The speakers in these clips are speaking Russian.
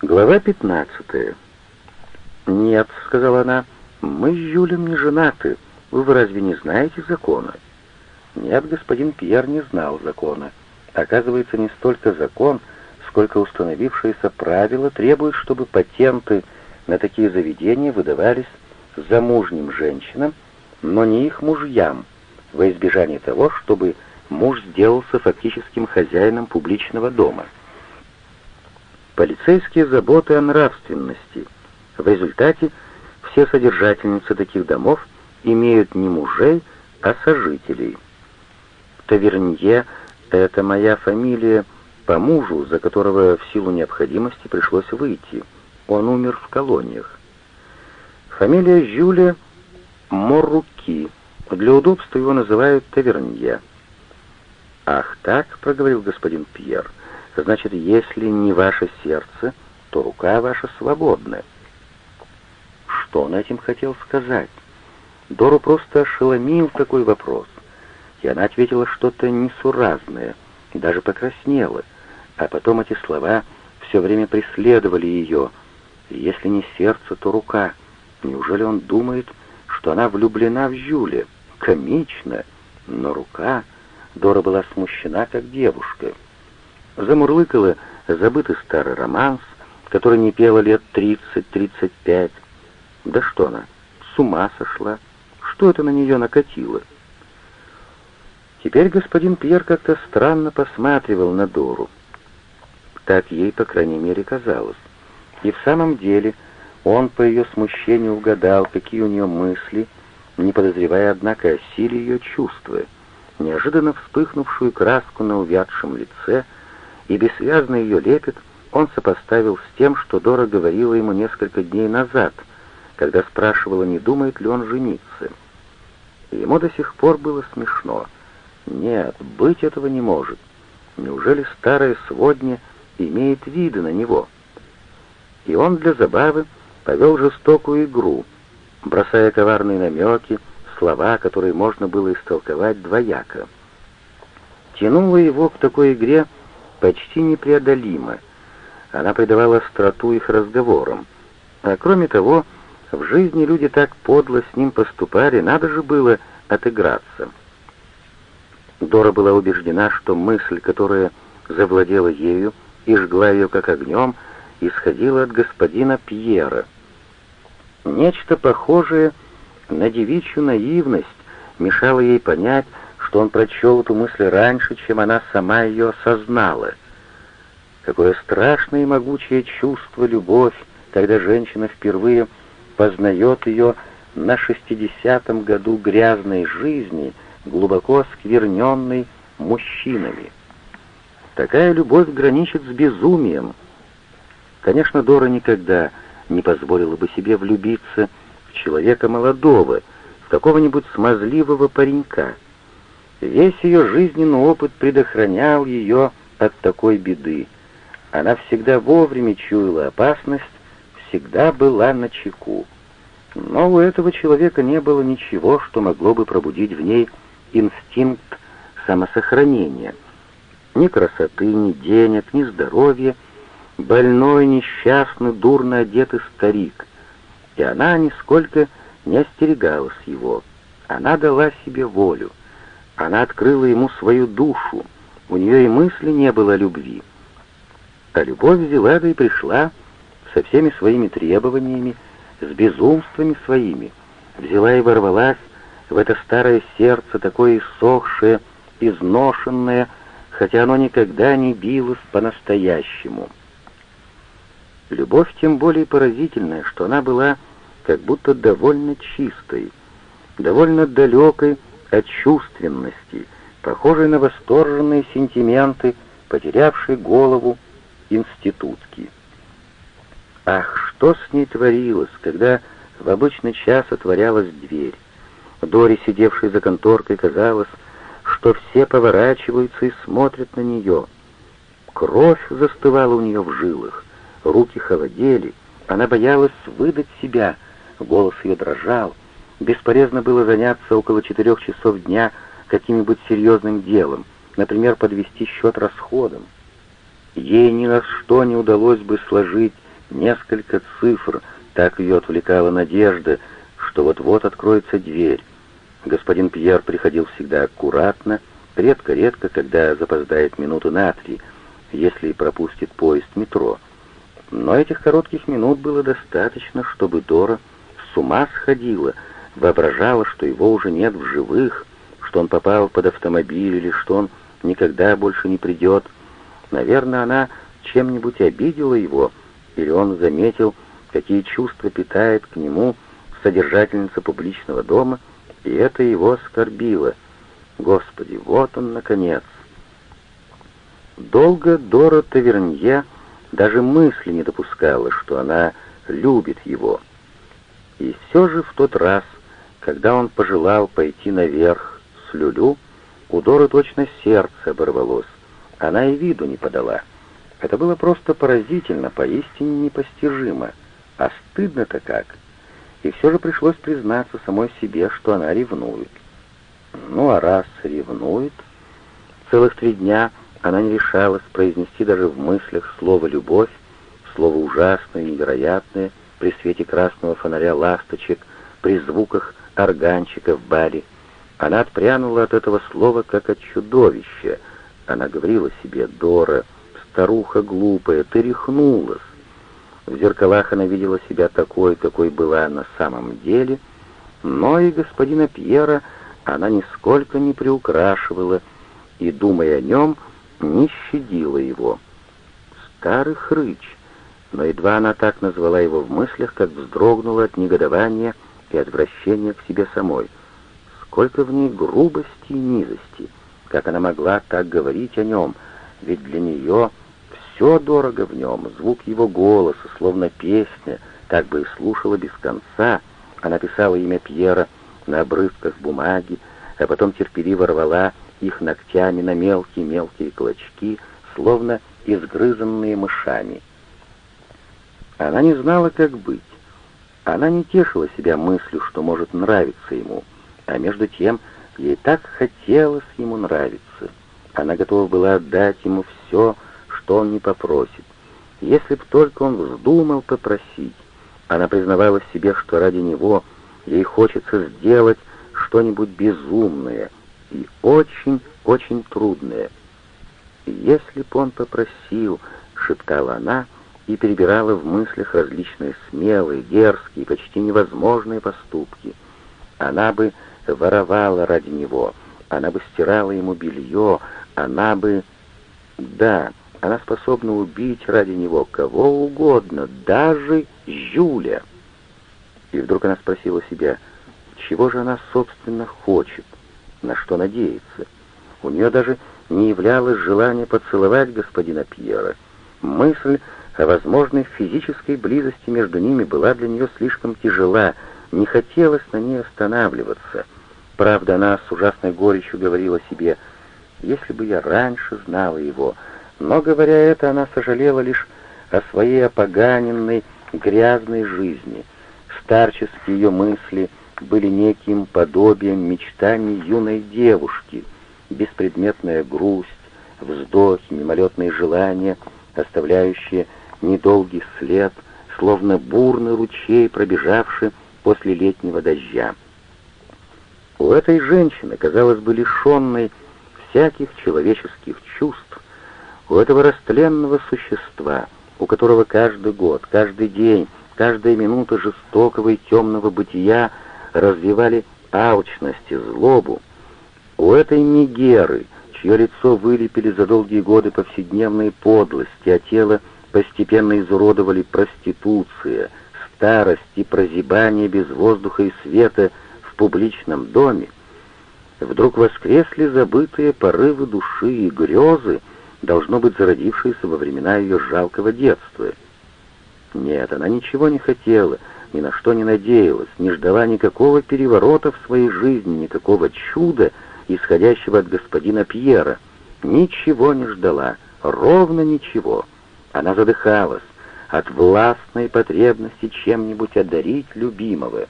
Глава 15. «Нет», — сказала она, — «мы с Жюлем не женаты. Вы разве не знаете закона?» Нет, господин Пьер не знал закона. Оказывается, не столько закон, сколько установившиеся правила требуют, чтобы патенты на такие заведения выдавались замужним женщинам, но не их мужьям, во избежание того, чтобы муж сделался фактическим хозяином публичного дома. Полицейские заботы о нравственности. В результате все содержательницы таких домов имеют не мужей, а сожителей. Тавернье — это моя фамилия по мужу, за которого в силу необходимости пришлось выйти. Он умер в колониях. Фамилия Жюля — Моруки. Для удобства его называют Тавернье. «Ах так», — проговорил господин Пьер, — Значит, если не ваше сердце, то рука ваша свободна. Что он этим хотел сказать? Дору просто ошеломил такой вопрос, и она ответила что-то несуразное, даже покраснела, а потом эти слова все время преследовали ее. Если не сердце, то рука. Неужели он думает, что она влюблена в Жюля? Комично, но рука... Дора была смущена, как девушка замурлыкала забытый старый романс, который не пела лет тридцать-тридцать пять. Да что она, с ума сошла? Что это на нее накатило? Теперь господин Пьер как-то странно посматривал на Дору. Так ей, по крайней мере, казалось. И в самом деле он по ее смущению угадал, какие у нее мысли, не подозревая, однако, о силе ее чувства. Неожиданно вспыхнувшую краску на увядшем лице — и бессвязный ее лепет он сопоставил с тем, что Дора говорила ему несколько дней назад, когда спрашивала, не думает ли он жениться. Ему до сих пор было смешно. Нет, быть этого не может. Неужели старая сводня имеет виды на него? И он для забавы повел жестокую игру, бросая коварные намеки, слова, которые можно было истолковать двояко. Тянуло его к такой игре, почти непреодолима. Она придавала остроту их разговорам. А кроме того, в жизни люди так подло с ним поступали, надо же было отыграться. Дора была убеждена, что мысль, которая завладела ею и жгла ее как огнем, исходила от господина Пьера. Нечто похожее на девичью наивность мешало ей понять, что он прочел эту мысль раньше, чем она сама ее осознала. Какое страшное и могучее чувство любовь, когда женщина впервые познает ее на шестидесятом году грязной жизни, глубоко оскверненной мужчинами. Такая любовь граничит с безумием. Конечно, Дора никогда не позволила бы себе влюбиться в человека молодого, в какого-нибудь смазливого паренька — Весь ее жизненный опыт предохранял ее от такой беды. Она всегда вовремя чуяла опасность, всегда была на чеку. Но у этого человека не было ничего, что могло бы пробудить в ней инстинкт самосохранения. Ни красоты, ни денег, ни здоровья. Больной, несчастный, дурно одетый старик. И она нисколько не остерегалась его. Она дала себе волю. Она открыла ему свою душу, у нее и мысли не было любви. А любовь взяла и пришла со всеми своими требованиями, с безумствами своими, взяла и ворвалась в это старое сердце, такое иссохшее, изношенное, хотя оно никогда не билось по-настоящему. Любовь тем более поразительная, что она была как будто довольно чистой, довольно далекой от чувственности, похожей на восторженные сентименты, потерявшей голову институтки. Ах, что с ней творилось, когда в обычный час отворялась дверь. Дори, сидевшей за конторкой, казалось, что все поворачиваются и смотрят на нее. Кровь застывала у нее в жилах, руки холодели, она боялась выдать себя, голос ее дрожал, Бесполезно было заняться около четырех часов дня каким-нибудь серьезным делом, например, подвести счет расходам. Ей ни на что не удалось бы сложить несколько цифр, так ее отвлекала надежда, что вот-вот откроется дверь. Господин Пьер приходил всегда аккуратно, редко-редко, когда запоздает минуты на три, если пропустит поезд метро. Но этих коротких минут было достаточно, чтобы Дора с ума сходила, воображала, что его уже нет в живых, что он попал под автомобиль или что он никогда больше не придет. Наверное, она чем-нибудь обидела его, или он заметил, какие чувства питает к нему содержательница публичного дома, и это его оскорбило. Господи, вот он, наконец! Долго Дора Тавернье даже мысли не допускала, что она любит его. И все же в тот раз, когда он пожелал пойти наверх с Люлю, у Доры точно сердце оборвалось. Она и виду не подала. Это было просто поразительно, поистине непостижимо. А стыдно-то как. И все же пришлось признаться самой себе, что она ревнует. Ну а раз ревнует... Целых три дня она не решалась произнести даже в мыслях слово «любовь», слово ужасное невероятное, при свете красного фонаря ласточек, при звуках органчика в баре. Она отпрянула от этого слова, как от чудовища. Она говорила себе «Дора, старуха глупая, ты рехнулась». В зеркалах она видела себя такой, какой была на самом деле, но и господина Пьера она нисколько не приукрашивала, и, думая о нем, не щадила его. Старый хрыч, но едва она так назвала его в мыслях, как вздрогнула от негодования и отвращения к себе самой. Сколько в ней грубости и низости, как она могла так говорить о нем, ведь для нее все дорого в нем, звук его голоса, словно песня, как бы и слушала без конца. Она писала имя Пьера на обрывках бумаги, а потом терпеливо рвала их ногтями на мелкие-мелкие клочки, словно изгрызанные мышами. Она не знала, как быть. Она не тешила себя мыслью, что может нравиться ему, а между тем ей так хотелось ему нравиться. Она готова была отдать ему все, что он не попросит. Если б только он вздумал попросить. Она признавала себе, что ради него ей хочется сделать что-нибудь безумное — и очень-очень трудное. «Если б он попросил», — шептала она, и перебирала в мыслях различные смелые, дерзкие, почти невозможные поступки. Она бы воровала ради него, она бы стирала ему белье, она бы... Да, она способна убить ради него кого угодно, даже Жюля. И вдруг она спросила себя, чего же она, собственно, хочет на что надеяться. У нее даже не являлось желания поцеловать господина Пьера. Мысль о возможной физической близости между ними была для нее слишком тяжела, не хотелось на ней останавливаться. Правда, она с ужасной горечью говорила себе, «Если бы я раньше знала его», но, говоря это, она сожалела лишь о своей опоганенной, грязной жизни. Старческие ее мысли — были неким подобием мечтаний юной девушки, беспредметная грусть, вздохи, мимолетные желания, оставляющие недолгий след, словно бурный ручей, пробежавший после летнего дождя. У этой женщины, казалось бы, лишенной всяких человеческих чувств, у этого растленного существа, у которого каждый год, каждый день, каждая минута жестокого и темного бытия — развивали алчность и злобу, у этой Мегеры, чье лицо вылепили за долгие годы повседневные подлости, а тело постепенно изуродовали проституция, старость и прозябание без воздуха и света в публичном доме, вдруг воскресли забытые порывы души и грезы, должно быть зародившиеся во времена ее жалкого детства. Нет, она ничего не хотела, ни на что не надеялась, не ждала никакого переворота в своей жизни, никакого чуда, исходящего от господина Пьера. Ничего не ждала, ровно ничего. Она задыхалась от властной потребности чем-нибудь одарить любимого.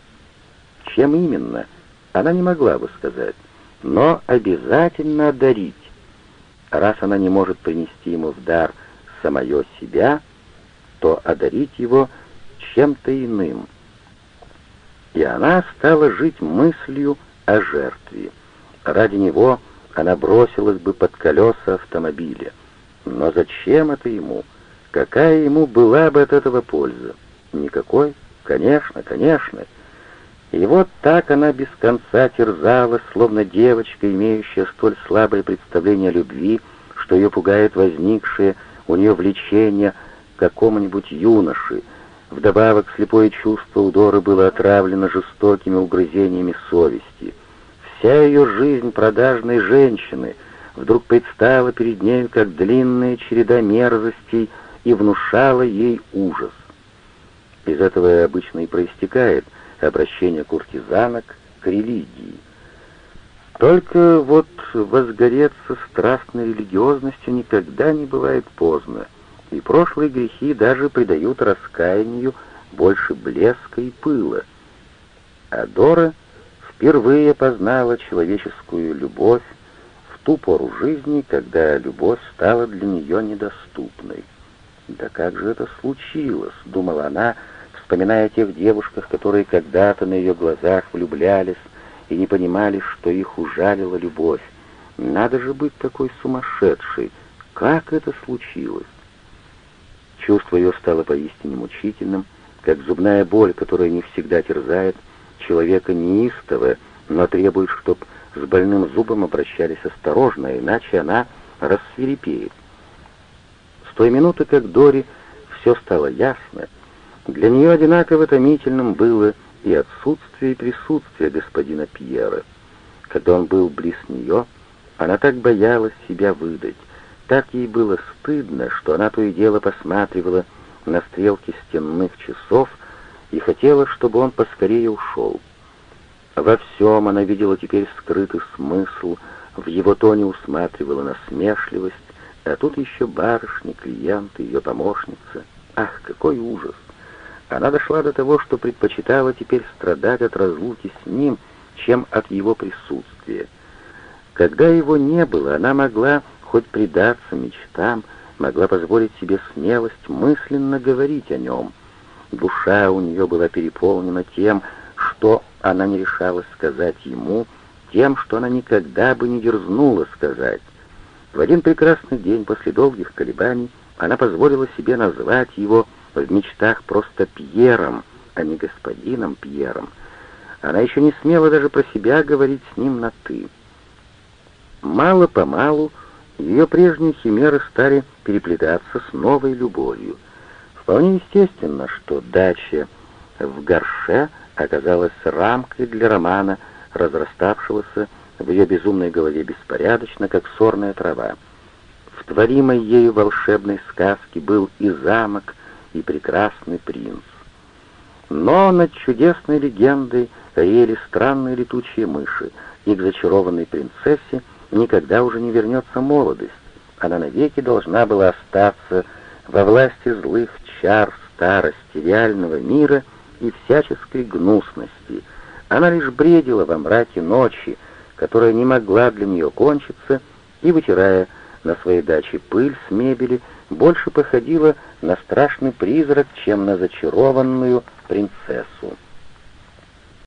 Чем именно, она не могла бы сказать, но обязательно одарить. Раз она не может принести ему в дар самое себя, то одарить его чем-то иным. И она стала жить мыслью о жертве. Ради него она бросилась бы под колеса автомобиля. Но зачем это ему? Какая ему была бы от этого польза? Никакой? Конечно, конечно. И вот так она без конца терзалась, словно девочка, имеющая столь слабое представление о любви, что ее пугает возникшее у нее влечение к какому-нибудь юноше. Вдобавок слепое чувство удора было отравлено жестокими угрызениями совести. Вся ее жизнь продажной женщины вдруг предстала перед нею как длинная череда мерзостей и внушала ей ужас. Из этого обычно и проистекает обращение куртизанок к религии. Только вот возгореться страстной религиозностью никогда не бывает поздно, и прошлые грехи даже придают раскаянию больше блеска и пыла. А Дора впервые познала человеческую любовь в ту пору жизни, когда любовь стала для нее недоступной. «Да как же это случилось?» — думала она, вспоминая о тех девушках, которые когда-то на ее глазах влюблялись и не понимали, что их ужалила любовь. Надо же быть такой сумасшедшей! Как это случилось? Чувство ее стало поистине мучительным, как зубная боль, которая не всегда терзает человека неистово, но требует, чтобы с больным зубом обращались осторожно, иначе она рассверепеет. Той минуты, как Дори все стало ясно, для нее одинаково томительным было и отсутствие и присутствие господина Пьера. Когда он был близ нее, она так боялась себя выдать, так ей было стыдно, что она то и дело посматривала на стрелки стенных часов и хотела, чтобы он поскорее ушел. Во всем она видела теперь скрытый смысл, в его тоне усматривала насмешливость, а тут еще барышни, клиенты, ее помощница. Ах, какой ужас! Она дошла до того, что предпочитала теперь страдать от разлуки с ним, чем от его присутствия. Когда его не было, она могла хоть предаться мечтам, могла позволить себе смелость мысленно говорить о нем. Душа у нее была переполнена тем, что она не решалась сказать ему, тем, что она никогда бы не дерзнула сказать. В один прекрасный день после долгих колебаний она позволила себе назвать его в мечтах просто Пьером, а не господином Пьером. Она еще не смела даже про себя говорить с ним на «ты». Мало-помалу ее прежние химеры стали переплетаться с новой любовью. Вполне естественно, что дача в горше оказалась рамкой для романа, разраставшегося в ее безумной голове беспорядочно, как сорная трава. В творимой ею волшебной сказке был и замок, и прекрасный принц. Но над чудесной легендой реяли странные летучие мыши, и к зачарованной принцессе никогда уже не вернется молодость. Она навеки должна была остаться во власти злых чар, старости, реального мира и всяческой гнусности. Она лишь бредила во мраке ночи, которая не могла для нее кончиться, и, вытирая на своей даче пыль с мебели, больше походила на страшный призрак, чем на зачарованную принцессу.